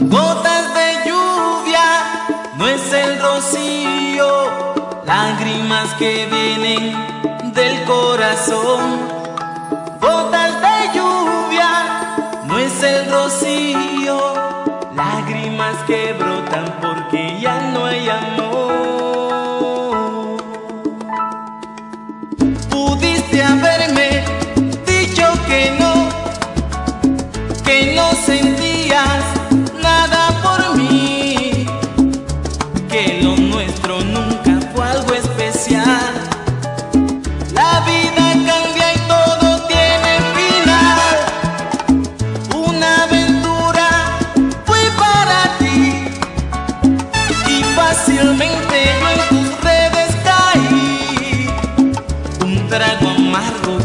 Gotas de lluvia, no es el rocío, lágrimas que vienen del corazón. Gotas de lluvia, no es el rocío, lágrimas que brotan. me integro en tus redes caí, un trago amargo.